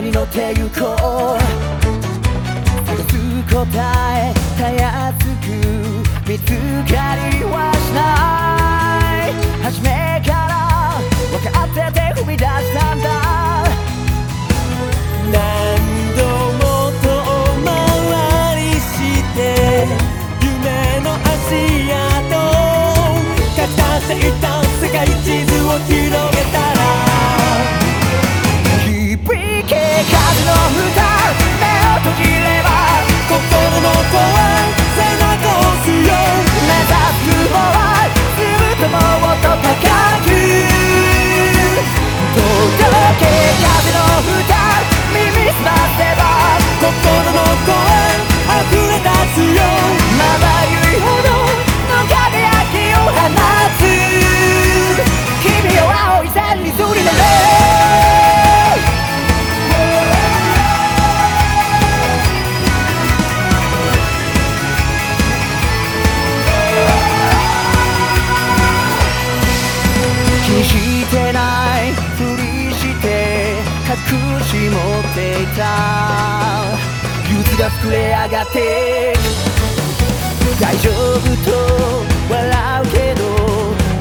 に乗ってゆこう探す答えたやすく見つかりはしない。初めから分かってて踏み出したんだ。何度も遠回りして夢の足跡書き足していた世界地図をっていた憂鬱が膨れ上がって大丈夫と笑うけど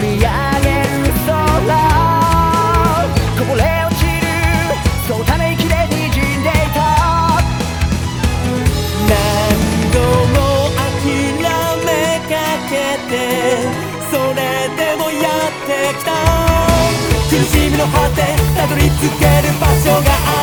見上げる空こぼれ落ちるそうため息で滲んでいた何度も諦めかけてそれでもやってきた苦しみの果てたどり着ける場所がある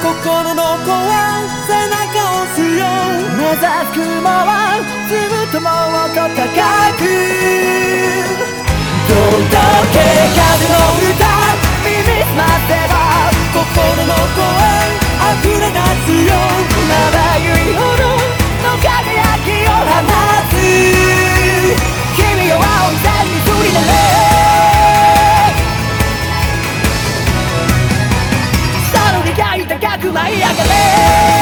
心の声背中を押すよ。目指す雲はずっともっと Ei!